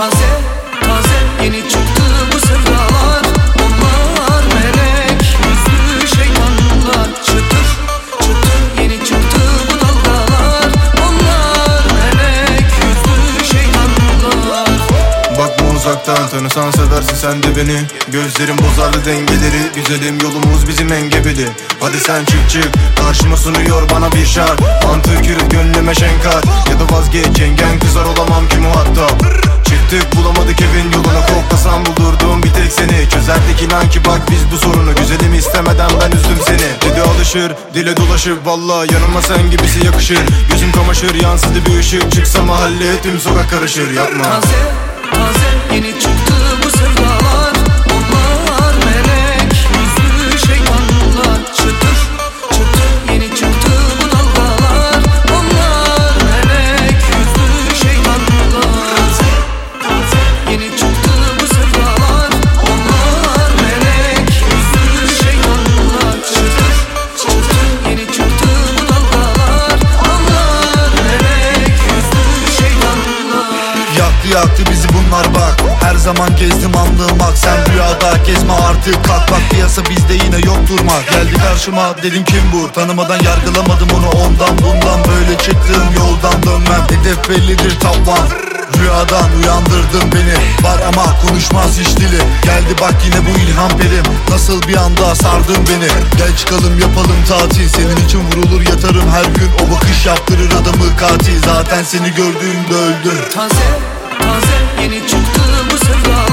Taze taze yeni çıktı bu sevdalar. Onlar melek yüzlü şeytanlar. Çıtır çıtır yeni çıktı bu dalgalar. Onlar melek yüzlü şeytanlar. Bakma uzaktan tanısan seversin sen de beni. Gözlerim bozardı dengeleri Güzelim yolumuz bizim engebeli. Hadi sen çık çık Karşıma sunuyor bana bir şark Mantık yürüt gönlüme şenkar. Ya da vazgeç Çözerdik inan ki bak biz bu sorunu Güzelim istemeden ben üzdüm seni. Dili alışır dile dolaşıp Valla yanıma sen gibisi yakışır. Gözüm kamaşır yansıdı bir ışık. Çıksa mahalle tüm sokak karışır. Yapma. Taze taze yeni Yaktı yaktı bizi bunlar bak. Her zaman gezdim anlığım ak Sen rüyada gezme artık. Kalk bak Piyasa bizde yine yok durmak. Geldi karşıma dedim kim bu? Tanımadan yargılamadım onu ondan bundan. Böyle çıktığım yoldan dönmem. Hedef bellidir tavan Rüyadan uyandırdın beni. Var ama konuşmaz hiç dili Geldi bak yine bu ilham perim. Nasıl bir anda sardın beni? Gel çıkalım yapalım tatil. Senin için vurulur yatarım her gün. O bakış yaptırır adamı katil. Zaten seni gördüğümde öldüm. Taze Taze yeni çıktı bu sevda.